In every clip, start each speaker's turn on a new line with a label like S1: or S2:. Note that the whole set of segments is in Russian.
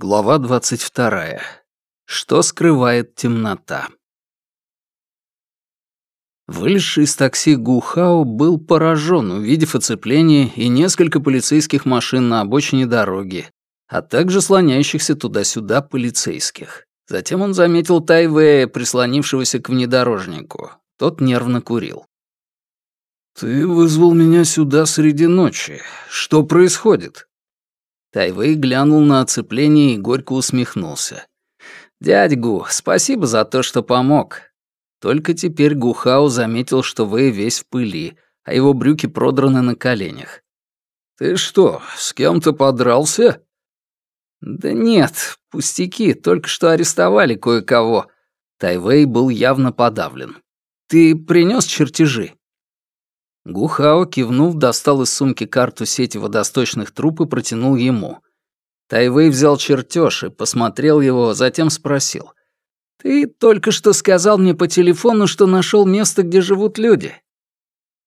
S1: Глава 22. Что скрывает темнота? Вылезший из такси Гухао был поражен, увидев оцепление и несколько полицейских машин на обочине дороги, а также слоняющихся туда-сюда полицейских. Затем он заметил Тайвея, прислонившегося к внедорожнику. Тот нервно курил. «Ты вызвал меня сюда среди ночи. Что происходит?» Тайвей глянул на оцепление и горько усмехнулся. «Дядь Гу, спасибо за то, что помог». Только теперь Гухао заметил, что Вэй весь в пыли, а его брюки продраны на коленях. «Ты что, с кем-то подрался?» «Да нет, пустяки, только что арестовали кое-кого». Тайвей был явно подавлен. «Ты принес чертежи?» Гухао, кивнув, достал из сумки карту сети водосточных труб и протянул ему. Тайвей взял чертеж и посмотрел его, затем спросил. «Ты только что сказал мне по телефону, что нашел место, где живут люди».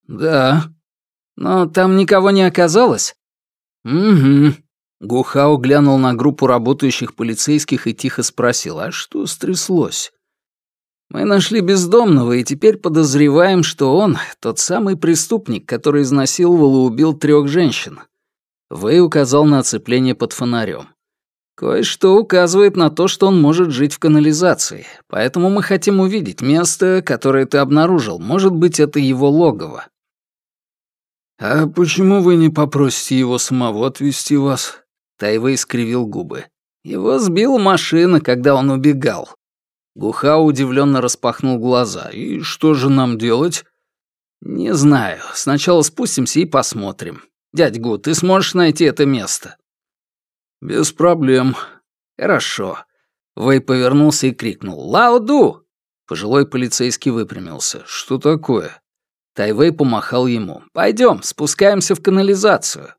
S1: «Да». «Но там никого не оказалось?» «Угу». Гухао глянул на группу работающих полицейских и тихо спросил, а что стряслось? Мы нашли бездомного и теперь подозреваем, что он тот самый преступник, который изнасиловал и убил трех женщин. Вэй указал на оцепление под фонарем. Кое-что указывает на то, что он может жить в канализации, поэтому мы хотим увидеть место, которое ты обнаружил. Может быть, это его логово. «А почему вы не попросите его самого отвезти вас?» Тайвей скривил губы. «Его сбила машина, когда он убегал. Гухао удивленно распахнул глаза. «И что же нам делать?» «Не знаю. Сначала спустимся и посмотрим. Дядь Гу, ты сможешь найти это место?» «Без проблем». «Хорошо». Вэй повернулся и крикнул. «Лао-ду!» Пожилой полицейский выпрямился. «Что такое?» Тайвей помахал ему. «Пойдем, спускаемся в канализацию».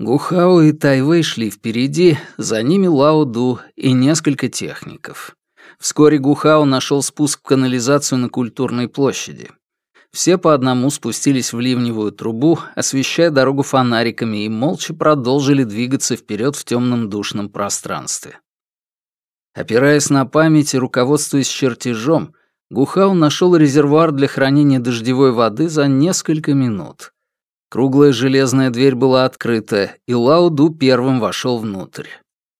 S1: Гухао и Тайвей шли впереди, за ними Лао Ду и несколько техников. Вскоре Гухао нашел спуск в канализацию на культурной площади. Все по одному спустились в ливневую трубу, освещая дорогу фонариками, и молча продолжили двигаться вперед в темном душном пространстве. Опираясь на память и руководствуясь чертежом, Гухао нашел резервуар для хранения дождевой воды за несколько минут. Круглая железная дверь была открыта, и Лауду первым вошел внутрь.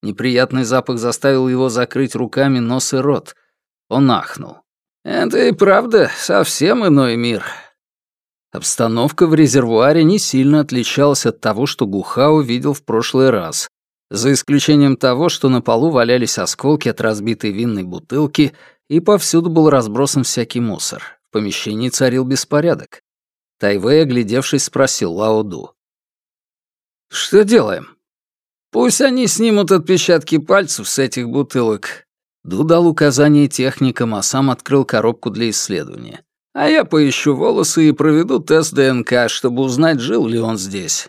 S1: Неприятный запах заставил его закрыть руками нос и рот. Он ахнул. «Это и правда совсем иной мир». Обстановка в резервуаре не сильно отличалась от того, что Гухао видел в прошлый раз, за исключением того, что на полу валялись осколки от разбитой винной бутылки и повсюду был разбросан всякий мусор. В помещении царил беспорядок. Тайвей, оглядевшись, спросил Лаоду. «Что делаем?» «Пусть они снимут отпечатки пальцев с этих бутылок». Ду дал указание техникам, а сам открыл коробку для исследования. «А я поищу волосы и проведу тест ДНК, чтобы узнать, жил ли он здесь».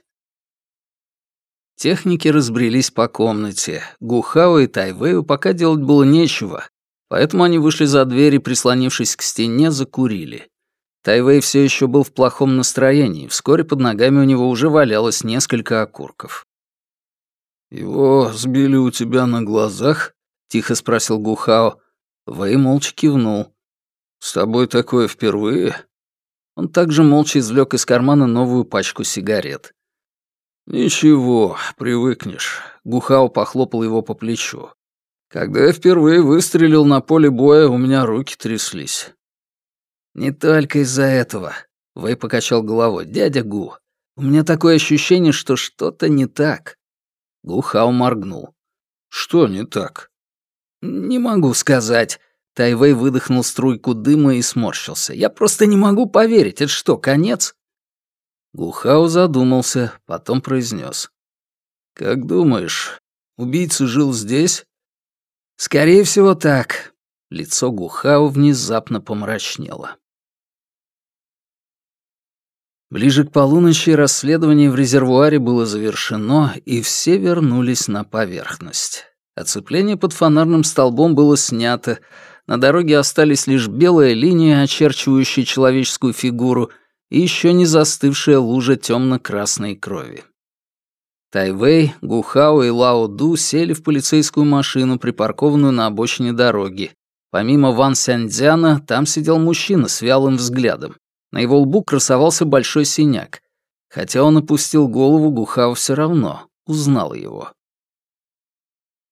S1: Техники разбрелись по комнате. Гухао и Тайвею пока делать было нечего, поэтому они вышли за дверь и, прислонившись к стене, закурили. Тайвей все еще был в плохом настроении, вскоре под ногами у него уже валялось несколько окурков. «Его сбили у тебя на глазах?» — тихо спросил Гухао. Вэй молча кивнул. «С тобой такое впервые?» Он также молча извлек из кармана новую пачку сигарет. «Ничего, привыкнешь», — Гухао похлопал его по плечу. «Когда я впервые выстрелил на поле боя, у меня руки тряслись. «Не только из-за этого», — Вэй покачал головой. «Дядя Гу, у меня такое ощущение, что что-то не так». Гу Хао моргнул. «Что не так?» «Не могу сказать». Тайвей выдохнул струйку дыма и сморщился. «Я просто не могу поверить. Это что, конец?» Гухао задумался, потом произнес. «Как думаешь, убийца жил здесь?» «Скорее всего, так». Лицо Гухао внезапно помрачнело. Ближе к полуночи расследование в резервуаре было завершено, и все вернулись на поверхность. Оцепление под фонарным столбом было снято, на дороге остались лишь белая линия, очерчивающая человеческую фигуру, и еще не застывшая лужа темно-красной крови. Тайвей, Гухао и Лао Ду сели в полицейскую машину, припаркованную на обочине дороги. Помимо Ван Сяньцзяна, там сидел мужчина с вялым взглядом. На его лбу красовался большой синяк. Хотя он опустил голову, Гухао все равно узнал его.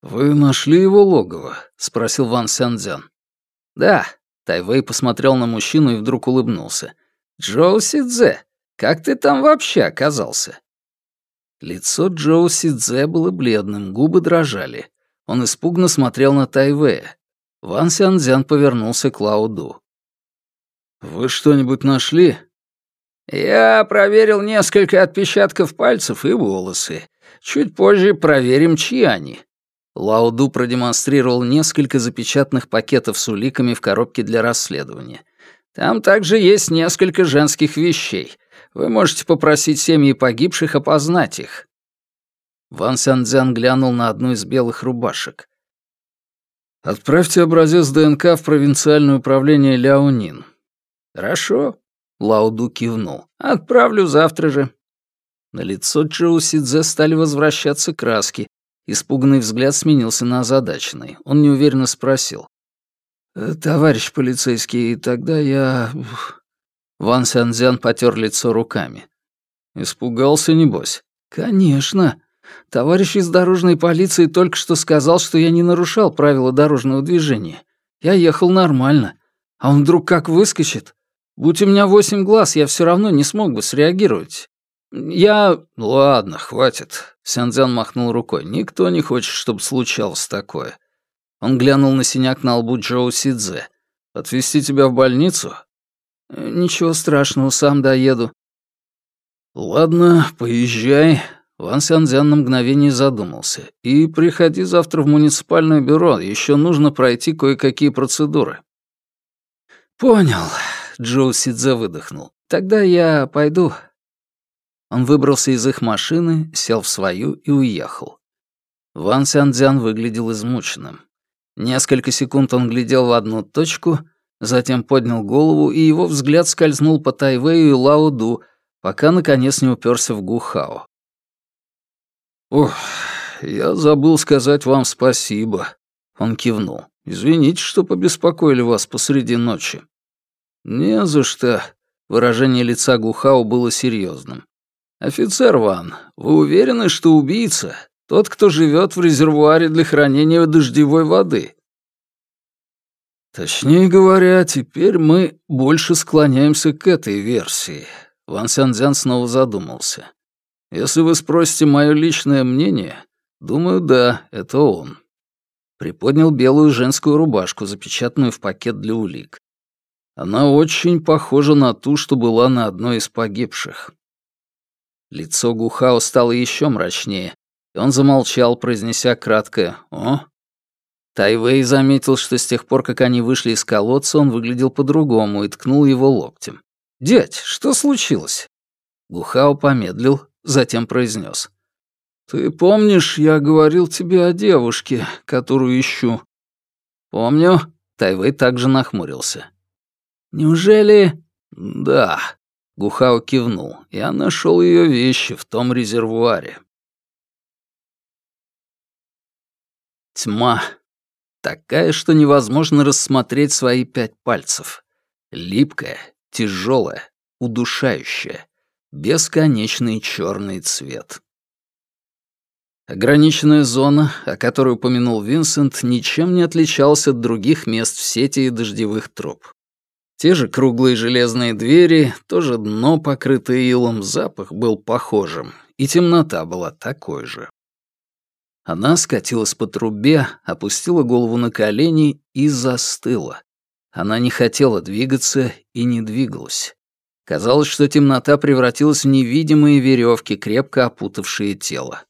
S1: «Вы нашли его логово?» — спросил Ван Сянцзян. «Да». Тайвей посмотрел на мужчину и вдруг улыбнулся. «Джоу Сидзе, как ты там вообще оказался?» Лицо Джоу Сидзе было бледным, губы дрожали. Он испуганно смотрел на Тайвея. Ван Сянцзян повернулся к Лауду. «Вы что-нибудь нашли?» «Я проверил несколько отпечатков пальцев и волосы. Чуть позже проверим, чьи они». Лауду продемонстрировал несколько запечатанных пакетов с уликами в коробке для расследования. «Там также есть несколько женских вещей. Вы можете попросить семьи погибших опознать их». Ван Сянцзян глянул на одну из белых рубашек. «Отправьте образец ДНК в провинциальное управление Ляонин». «Хорошо», — Лауду кивнул. «Отправлю завтра же». На лицо Джоу Сидзе стали возвращаться краски. Испуганный взгляд сменился на озадаченный. Он неуверенно спросил. «Э, «Товарищ полицейский, тогда я...» Ван Сянзян потер лицо руками. «Испугался, небось?» «Конечно. Товарищ из дорожной полиции только что сказал, что я не нарушал правила дорожного движения. Я ехал нормально. А он вдруг как выскочит. Будь у меня восемь глаз, я все равно не смог бы среагировать. Я... Ладно, хватит. Сянзян махнул рукой. Никто не хочет, чтобы случалось такое. Он глянул на синяк на лбу Джоу Сидзе. «Отвезти тебя в больницу?» «Ничего страшного, сам доеду». «Ладно, поезжай». Ван Сянзян на мгновение задумался. «И приходи завтра в муниципальное бюро, еще нужно пройти кое-какие процедуры». «Понял», — Джоу Сидзе выдохнул. «Тогда я пойду». Он выбрался из их машины, сел в свою и уехал. Ван Сянцзян выглядел измученным. Несколько секунд он глядел в одну точку, затем поднял голову, и его взгляд скользнул по Тайвею и Лаоду, пока, наконец, не уперся в Гухао. «Ох, я забыл сказать вам спасибо», — он кивнул. «Извините, что побеспокоили вас посреди ночи». «Не за что», — выражение лица Гухао было серьезным. «Офицер Ван, вы уверены, что убийца тот, кто живет в резервуаре для хранения дождевой воды. Точнее говоря, теперь мы больше склоняемся к этой версии. Ван Сянцзян снова задумался. Если вы спросите мое личное мнение, думаю, да, это он. Приподнял белую женскую рубашку, запечатанную в пакет для улик. Она очень похожа на ту, что была на одной из погибших. Лицо Гухао стало еще мрачнее, и он замолчал, произнеся краткое «О?». Тайвей заметил, что с тех пор, как они вышли из колодца, он выглядел по-другому и ткнул его локтем. «Дядь, что случилось?» Гухао помедлил, затем произнес. «Ты помнишь, я говорил тебе о девушке, которую ищу?» «Помню». Тайвей также нахмурился. «Неужели...» «Да». Гухао кивнул. «Я нашел ее вещи в том резервуаре». Тьма. Такая, что невозможно рассмотреть свои пять пальцев. Липкая, тяжелая, удушающая. Бесконечный черный цвет. Ограниченная зона, о которой упомянул Винсент, ничем не отличалась от других мест в сети дождевых труб. Те же круглые железные двери, тоже дно, покрытое илом, запах был похожим, и темнота была такой же. Она скатилась по трубе, опустила голову на колени и застыла. Она не хотела двигаться и не двигалась. Казалось, что темнота превратилась в невидимые веревки, крепко опутавшие тело.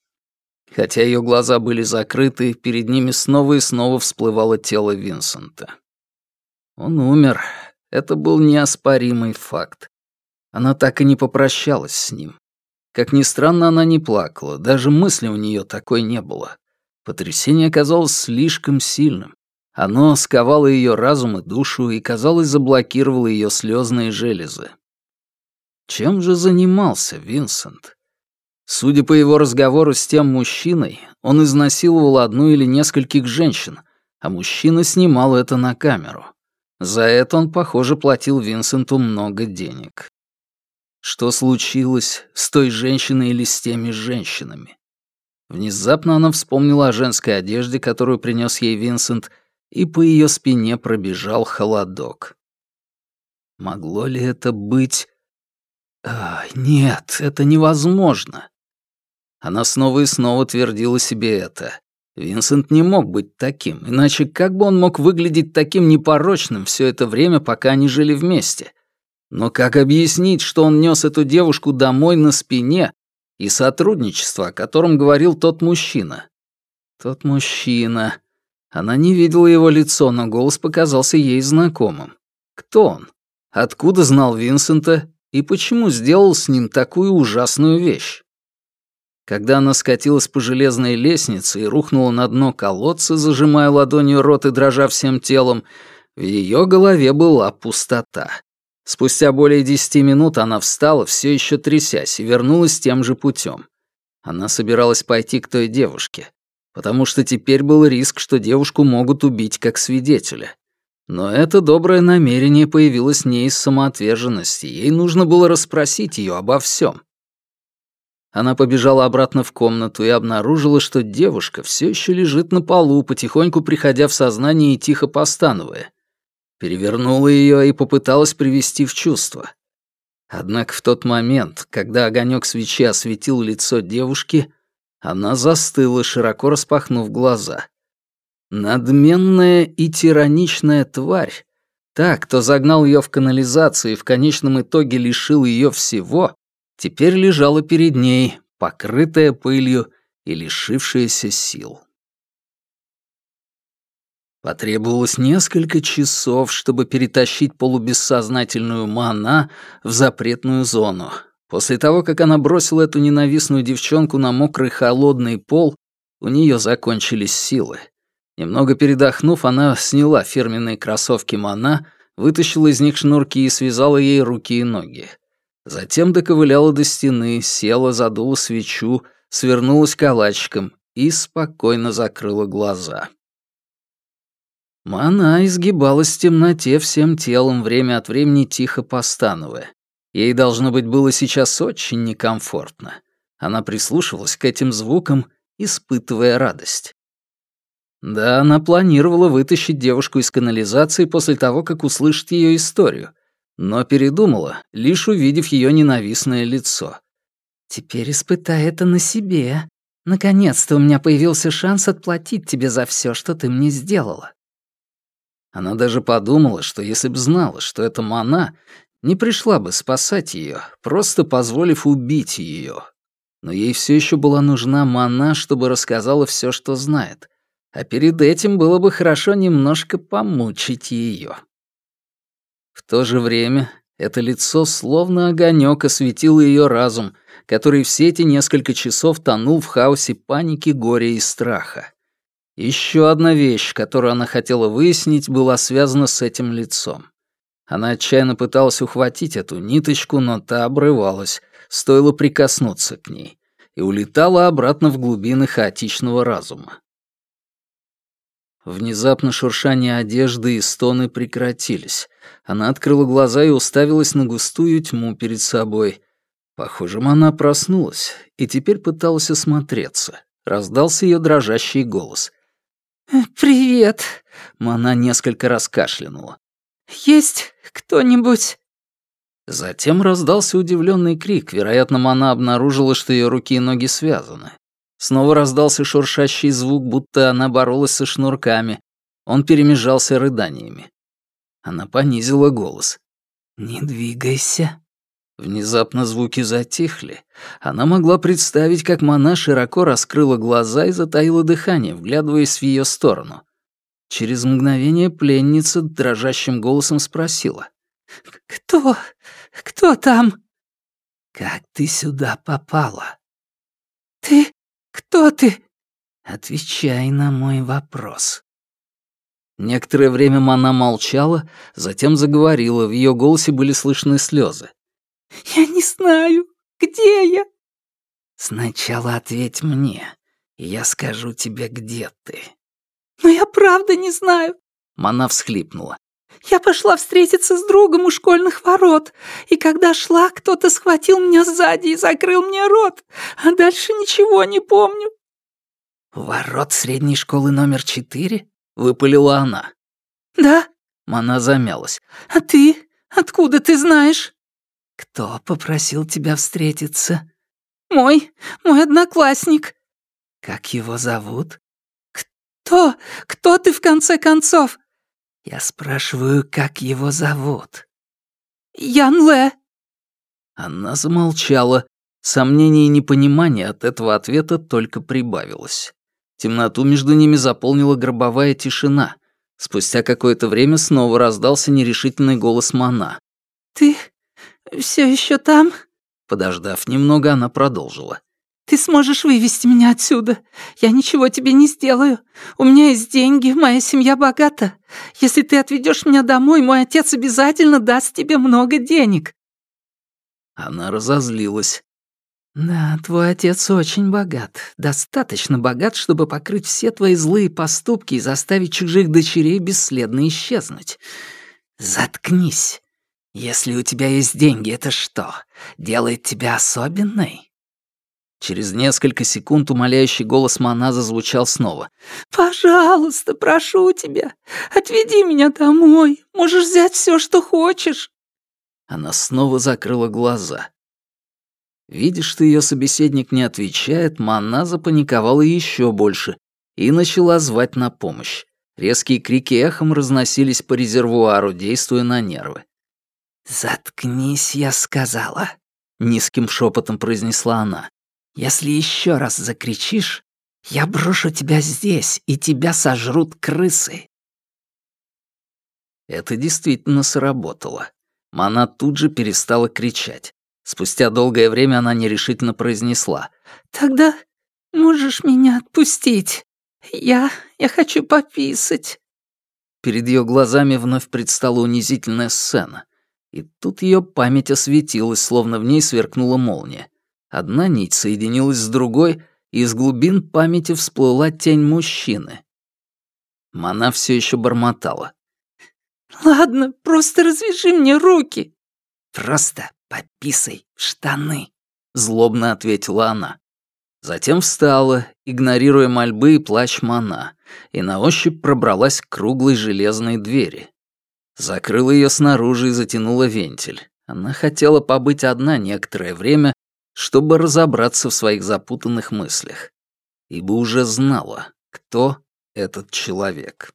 S1: Хотя ее глаза были закрыты, перед ними снова и снова всплывало тело Винсента. Он умер. Это был неоспоримый факт. Она так и не попрощалась с ним. Как ни странно, она не плакала, даже мысли у нее такой не было. Потрясение оказалось слишком сильным. Оно сковало ее разум и душу и, казалось, заблокировало ее слезные железы. Чем же занимался Винсент? Судя по его разговору с тем мужчиной, он изнасиловал одну или нескольких женщин, а мужчина снимал это на камеру. За это он, похоже, платил Винсенту много денег. Что случилось с той женщиной или с теми женщинами? Внезапно она вспомнила о женской одежде, которую принес ей Винсент, и по ее спине пробежал холодок. Могло ли это быть... А, нет, это невозможно. Она снова и снова твердила себе это. Винсент не мог быть таким, иначе как бы он мог выглядеть таким непорочным все это время, пока они жили вместе? Но как объяснить, что он нес эту девушку домой на спине и сотрудничество, о котором говорил тот мужчина? Тот мужчина. Она не видела его лицо, но голос показался ей знакомым. Кто он? Откуда знал Винсента и почему сделал с ним такую ужасную вещь? Когда она скатилась по железной лестнице и рухнула на дно колодца, зажимая ладонью рот и дрожа всем телом, в ее голове была пустота. Спустя более десяти минут она встала, все еще трясясь, и вернулась тем же путем. Она собиралась пойти к той девушке, потому что теперь был риск, что девушку могут убить как свидетеля. Но это доброе намерение появилось не из самоотверженности, ей нужно было расспросить ее обо всем. Она побежала обратно в комнату и обнаружила, что девушка все еще лежит на полу, потихоньку приходя в сознание и тихо постановая. Перевернула ее и попыталась привести в чувство. Однако в тот момент, когда огонек свечи осветил лицо девушки, она застыла, широко распахнув глаза. Надменная и тираничная тварь, та, кто загнал ее в канализацию и в конечном итоге лишил ее всего, теперь лежала перед ней, покрытая пылью и лишившаяся сил. Потребовалось несколько часов, чтобы перетащить полубессознательную Мана в запретную зону. После того, как она бросила эту ненавистную девчонку на мокрый холодный пол, у нее закончились силы. Немного передохнув, она сняла фирменные кроссовки Мана, вытащила из них шнурки и связала ей руки и ноги. Затем доковыляла до стены, села, задула свечу, свернулась калачиком и спокойно закрыла глаза. Мана изгибалась в темноте всем телом, время от времени тихо постановая. Ей, должно быть, было сейчас очень некомфортно. Она прислушивалась к этим звукам, испытывая радость. Да, она планировала вытащить девушку из канализации после того, как услышит ее историю, но передумала, лишь увидев ее ненавистное лицо. «Теперь испытай это на себе. Наконец-то у меня появился шанс отплатить тебе за все, что ты мне сделала». Она даже подумала, что если б знала, что это Мана, не пришла бы спасать ее, просто позволив убить ее. Но ей все еще была нужна Мана, чтобы рассказала все, что знает. А перед этим было бы хорошо немножко помучить ее. В то же время это лицо словно огонек осветило ее разум, который все эти несколько часов тонул в хаосе паники, горя и страха. Еще одна вещь, которую она хотела выяснить, была связана с этим лицом. Она отчаянно пыталась ухватить эту ниточку, но та обрывалась, стоило прикоснуться к ней, и улетала обратно в глубины хаотичного разума. Внезапно шуршание одежды и стоны прекратились. Она открыла глаза и уставилась на густую тьму перед собой. Похоже, она проснулась и теперь пыталась осмотреться. Раздался ее дрожащий голос. «Э, «Привет!» — Мана несколько раз кашлянула. «Есть кто-нибудь?» Затем раздался удивленный крик. Вероятно, Мана обнаружила, что ее руки и ноги связаны. Снова раздался шуршащий звук, будто она боролась со шнурками. Он перемежался рыданиями. Она понизила голос. «Не двигайся». Внезапно звуки затихли. Она могла представить, как Мана широко раскрыла глаза и затаила дыхание, вглядываясь в ее сторону. Через мгновение пленница дрожащим голосом спросила. «Кто? Кто там?» «Как ты сюда попала?» «Ты кто ты?» «Отвечай на мой вопрос». Некоторое время Мана молчала, затем заговорила, в ее голосе были слышны слезы. «Я не знаю, где я?» «Сначала ответь мне, и я скажу тебе, где ты».
S2: «Но я правда не знаю», —
S1: Мана всхлипнула.
S2: «Я пошла встретиться с другом у школьных ворот, и когда шла, кто-то схватил меня сзади и закрыл мне рот, а дальше ничего не помню».
S1: «Ворот средней школы номер четыре?» — выпалила она.
S2: «Да».
S1: Мана замялась.
S2: «А ты? Откуда ты знаешь?»
S1: «Кто попросил тебя встретиться?»
S2: «Мой, мой одноклассник».
S1: «Как его зовут?»
S2: «Кто? Кто ты, в конце концов?»
S1: «Я спрашиваю, как его зовут?»
S2: «Ян Лэ».
S1: Она замолчала. Сомнение и непонимание от этого ответа только прибавилось. Темноту между ними заполнила гробовая тишина. Спустя какое-то время снова раздался нерешительный голос Мана.
S2: «Ты все еще там?»
S1: Подождав немного, она продолжила.
S2: «Ты сможешь вывести меня отсюда. Я ничего тебе не сделаю. У меня есть деньги, моя семья богата. Если ты отведешь меня домой, мой отец обязательно даст тебе много денег».
S1: Она разозлилась. «Да, твой отец очень богат. Достаточно богат, чтобы покрыть все твои злые поступки и заставить чужих дочерей бесследно исчезнуть. Заткнись. Если у тебя есть деньги, это что, делает тебя особенной?» Через несколько секунд умоляющий голос Мана зазвучал снова.
S2: «Пожалуйста, прошу тебя, отведи меня домой. Можешь взять все, что хочешь».
S1: Она снова закрыла глаза. Видя, что ее собеседник не отвечает, Мана запаниковала еще больше и начала звать на помощь. Резкие крики эхом разносились по резервуару, действуя на нервы. «Заткнись, я сказала», — низким шепотом произнесла она. «Если еще раз закричишь, я брошу тебя здесь, и тебя сожрут крысы». Это действительно сработало. Мана тут же перестала кричать. Спустя долгое время она нерешительно произнесла.
S2: «Тогда можешь меня отпустить. Я... я хочу пописать».
S1: Перед ее глазами вновь предстала унизительная сцена. И тут ее память осветилась, словно в ней сверкнула молния. Одна нить соединилась с другой, и из глубин памяти всплыла тень мужчины. Мана все еще бормотала.
S2: «Ладно, просто развяжи мне руки».
S1: «Просто «Пописай в штаны», — злобно ответила она. Затем встала, игнорируя мольбы и плач Мана, и на ощупь пробралась к круглой железной двери. Закрыла ее снаружи и затянула вентиль. Она хотела побыть одна некоторое время, чтобы разобраться в своих запутанных мыслях, ибо уже знала, кто этот человек.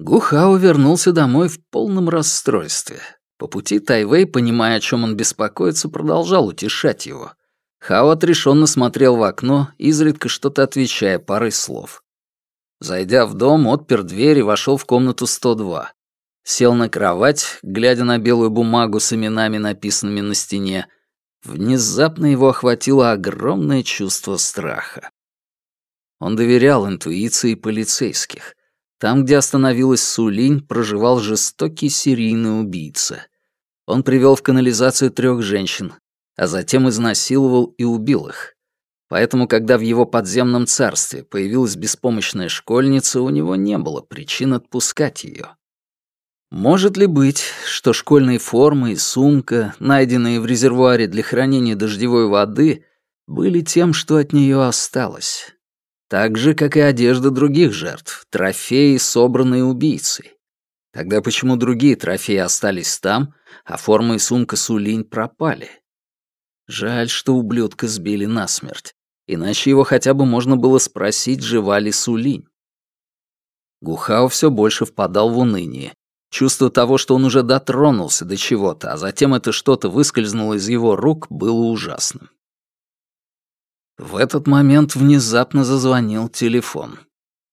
S1: Гухао вернулся домой в полном расстройстве. По пути Тайвей, понимая, о чем он беспокоится, продолжал утешать его. Хао отрешенно смотрел в окно, изредка что-то отвечая парой слов. Зайдя в дом, отпер дверь и вошел в комнату 102. Сел на кровать, глядя на белую бумагу с именами, написанными на стене. Внезапно его охватило огромное чувство страха. Он доверял интуиции полицейских. Там, где остановилась Сулинь, проживал жестокий серийный убийца. Он привел в канализацию трех женщин, а затем изнасиловал и убил их. Поэтому, когда в его подземном царстве появилась беспомощная школьница, у него не было причин отпускать ее. Может ли быть, что школьные формы и сумка, найденные в резервуаре для хранения дождевой воды, были тем, что от нее осталось? Так же, как и одежда других жертв, трофеи, собранные убийцей. Тогда почему другие трофеи остались там, а форма и сумка Сулинь пропали? Жаль, что ублюдка сбили насмерть, иначе его хотя бы можно было спросить, жива ли Сулинь. Гухао все больше впадал в уныние. Чувство того, что он уже дотронулся до чего-то, а затем это что-то выскользнуло из его рук, было ужасным. В этот момент внезапно зазвонил телефон.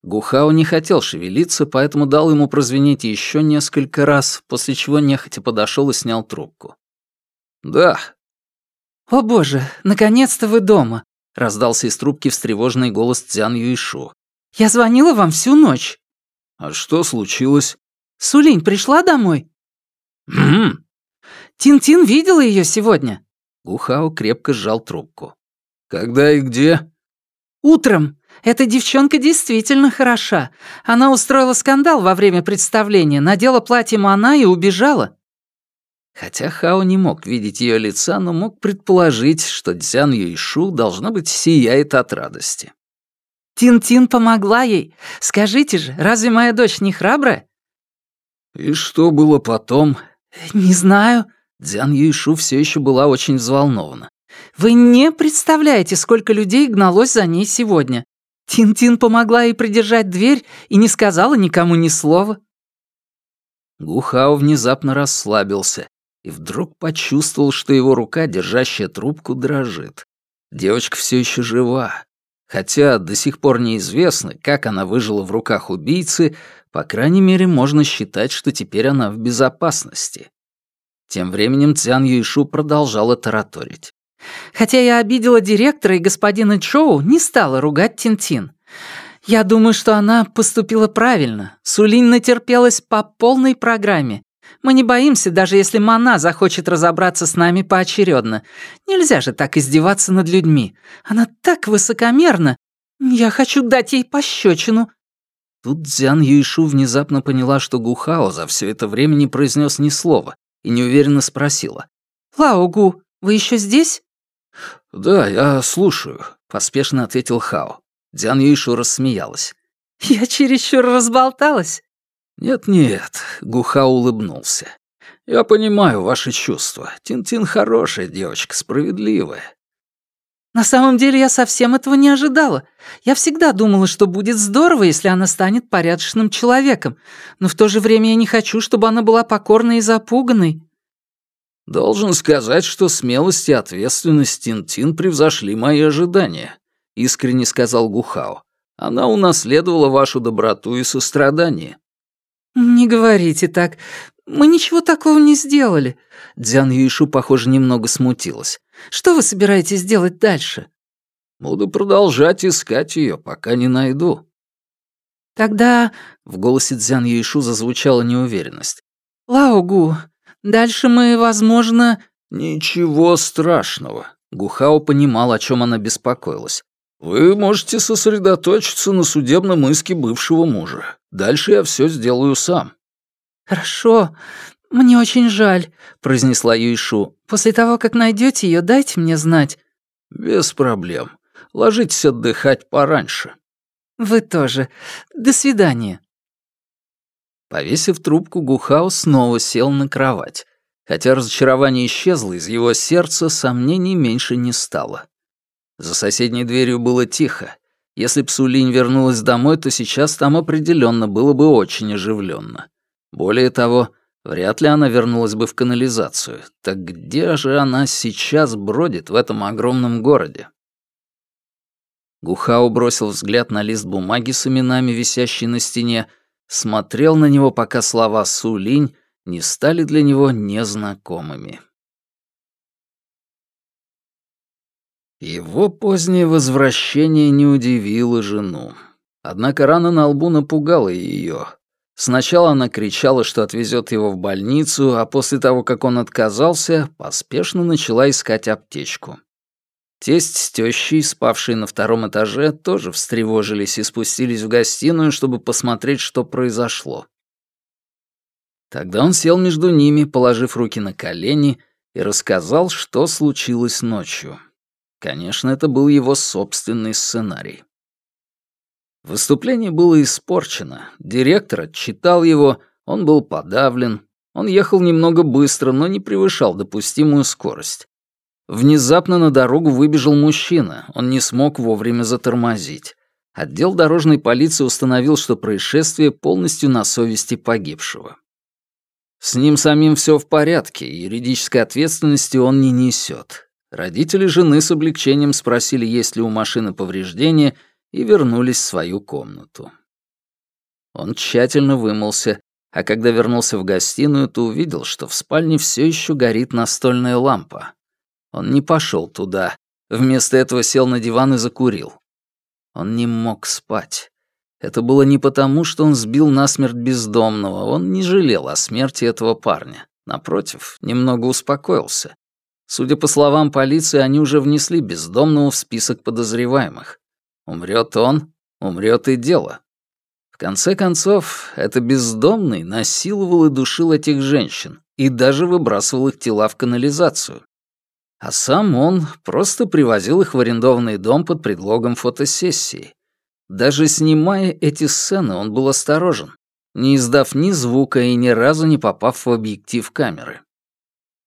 S1: Гухао не хотел шевелиться, поэтому дал ему прозвенеть еще несколько раз, после чего нехотя подошел и снял трубку. «Да».
S2: «О боже, наконец-то вы дома!»
S1: — раздался из трубки встревоженный голос Цзян Юишу.
S2: «Я звонила вам всю ночь».
S1: «А что случилось?»
S2: «Сулинь пришла домой?»
S1: «Хм».
S2: «Тин-Тин видела ее сегодня?»
S1: Гухао крепко сжал трубку. «Когда и где?»
S2: «Утром. Эта девчонка действительно хороша. Она устроила скандал во время представления, надела платье Мана и убежала».
S1: Хотя Хао не мог видеть ее лица, но мог предположить, что Дзян Юйшу, должно быть, сияет от радости.
S2: «Тин-Тин помогла ей. Скажите же, разве моя дочь не храбрая?»
S1: «И что было потом?»
S2: «Не знаю».
S1: Дзян Юйшу все еще была очень взволнована.
S2: «Вы не представляете, сколько людей гналось за ней сегодня. Тин-Тин помогла ей придержать дверь и не сказала никому ни слова».
S1: Гухао внезапно расслабился и вдруг почувствовал, что его рука, держащая трубку, дрожит. Девочка все еще жива. Хотя до сих пор неизвестно, как она выжила в руках убийцы, по крайней мере, можно считать, что теперь она в безопасности. Тем временем Цян Юйшу продолжала тараторить.
S2: «Хотя я обидела директора и господина Чоу, не стала ругать Тинтин. Я думаю, что она поступила правильно. Сулинь натерпелась по полной программе. Мы не боимся, даже если Мана захочет разобраться с нами поочередно. Нельзя же так издеваться над людьми. Она так высокомерна. Я хочу дать ей пощечину.
S1: Тут Дзян Юйшу внезапно поняла, что Гухао за все это время не произнес ни слова, и неуверенно спросила.
S2: «Лао Гу, вы еще здесь?»
S1: «Да, я слушаю», — поспешно ответил Хао. Дзян Юйшу рассмеялась.
S2: «Я чересчур разболталась».
S1: «Нет-нет», — Гухао улыбнулся. «Я понимаю ваши чувства. Тин-Тин хорошая девочка, справедливая.
S2: На самом деле я совсем этого не ожидала. Я всегда думала, что будет здорово, если она станет порядочным человеком, но в то же время я не хочу, чтобы она была покорной и запуганной».
S1: «Должен сказать, что смелость и ответственность Тин-Тин превзошли мои ожидания», — искренне сказал Гухао. «Она унаследовала вашу доброту и сострадание».
S2: «Не говорите так. Мы ничего такого не сделали».
S1: Дзян Юишу, похоже, немного смутилась.
S2: Что вы собираетесь делать дальше?»
S1: «Буду продолжать искать ее, пока не найду».
S2: «Тогда...»
S1: — в голосе Цзян Юишу зазвучала неуверенность.
S2: «Лаогу, дальше мы, возможно...»
S1: «Ничего страшного». Гухао понимал, о чем она беспокоилась. «Вы можете сосредоточиться на судебном иске бывшего мужа. Дальше я все сделаю сам».
S2: «Хорошо. «Мне очень жаль», — произнесла Юйшу. «После того, как найдете ее, дайте мне знать».
S1: «Без проблем. Ложитесь отдыхать пораньше».
S2: «Вы тоже. До свидания».
S1: Повесив трубку, Гухао снова сел на кровать. Хотя разочарование исчезло из его сердца, сомнений меньше не стало. За соседней дверью было тихо. Если Псулинь вернулась домой, то сейчас там определенно было бы очень оживленно. Более того, Вряд ли она вернулась бы в канализацию. Так где же она сейчас бродит в этом огромном городе? Гухао бросил взгляд на лист бумаги с именами, висящий на стене, смотрел на него, пока слова «Сулинь» не стали для него незнакомыми. Его позднее возвращение не удивило жену. Однако рана на лбу напугала ее. Сначала она кричала, что отвезет его в больницу, а после того, как он отказался, поспешно начала искать аптечку. Тесть с тещей, спавшие на втором этаже, тоже встревожились и спустились в гостиную, чтобы посмотреть, что произошло. Тогда он сел между ними, положив руки на колени, и рассказал, что случилось ночью. Конечно, это был его собственный сценарий. Выступление было испорчено, директор отчитал его, он был подавлен, он ехал немного быстро, но не превышал допустимую скорость. Внезапно на дорогу выбежал мужчина, он не смог вовремя затормозить. Отдел дорожной полиции установил, что происшествие полностью на совести погибшего. С ним самим все в порядке, юридической ответственности он не несет. Родители жены с облегчением спросили, есть ли у машины повреждения, и вернулись в свою комнату. Он тщательно вымылся, а когда вернулся в гостиную, то увидел, что в спальне все еще горит настольная лампа. Он не пошел туда, вместо этого сел на диван и закурил. Он не мог спать. Это было не потому, что он сбил насмерть бездомного, он не жалел о смерти этого парня. Напротив, немного успокоился. Судя по словам полиции, они уже внесли бездомного в список подозреваемых. Умрет он, умрет и дело. В конце концов, это бездомный насиловал и душил этих женщин и даже выбрасывал их тела в канализацию. А сам он просто привозил их в арендованный дом под предлогом фотосессии. Даже снимая эти сцены, он был осторожен, не издав ни звука и ни разу не попав в объектив камеры.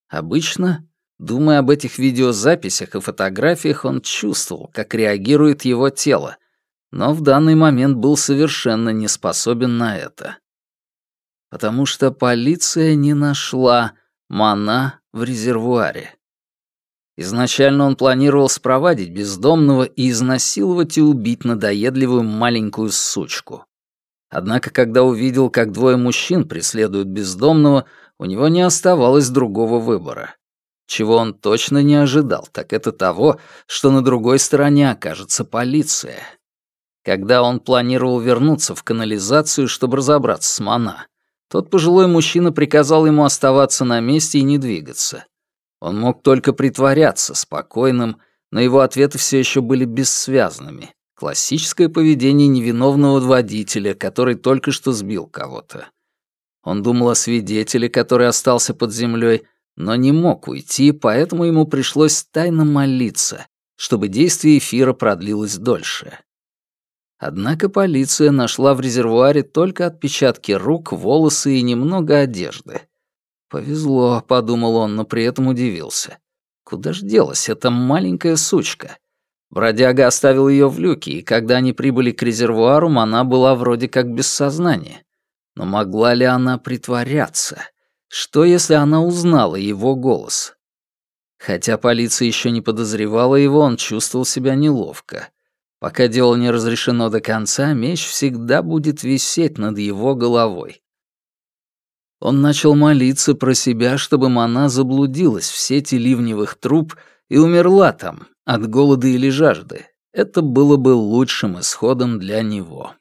S1: Обычно, думая об этих видеозаписях и фотографиях, он чувствовал, как реагирует его тело, но в данный момент был совершенно не способен на это. Потому что полиция не нашла Мана в резервуаре. Изначально он планировал спровадить бездомного и изнасиловать и убить надоедливую маленькую сучку. Однако, когда увидел, как двое мужчин преследуют бездомного, у него не оставалось другого выбора. Чего он точно не ожидал, так это того, что на другой стороне окажется полиция. Когда он планировал вернуться в канализацию, чтобы разобраться с Мана, тот пожилой мужчина приказал ему оставаться на месте и не двигаться. Он мог только притворяться спокойным, но его ответы все еще были бессвязными. Классическое поведение невиновного водителя, который только что сбил кого-то. Он думал о свидетеле, который остался под землей, но не мог уйти, поэтому ему пришлось тайно молиться, чтобы действие эфира продлилось дольше. Однако полиция нашла в резервуаре только отпечатки рук, волосы и немного одежды. «Повезло», — подумал он, но при этом удивился. «Куда ж делась эта маленькая сучка?» Бродяга оставил ее в люке, и когда они прибыли к резервуару, она была вроде как без сознания. Но могла ли она притворяться? Что, если она узнала его голос? Хотя полиция еще не подозревала его, он чувствовал себя неловко. Пока дело не разрешено до конца, меч всегда будет висеть над его головой. Он начал молиться про себя, чтобы Мана заблудилась в сети ливневых труб и умерла там от голода или жажды. Это было бы лучшим исходом для него.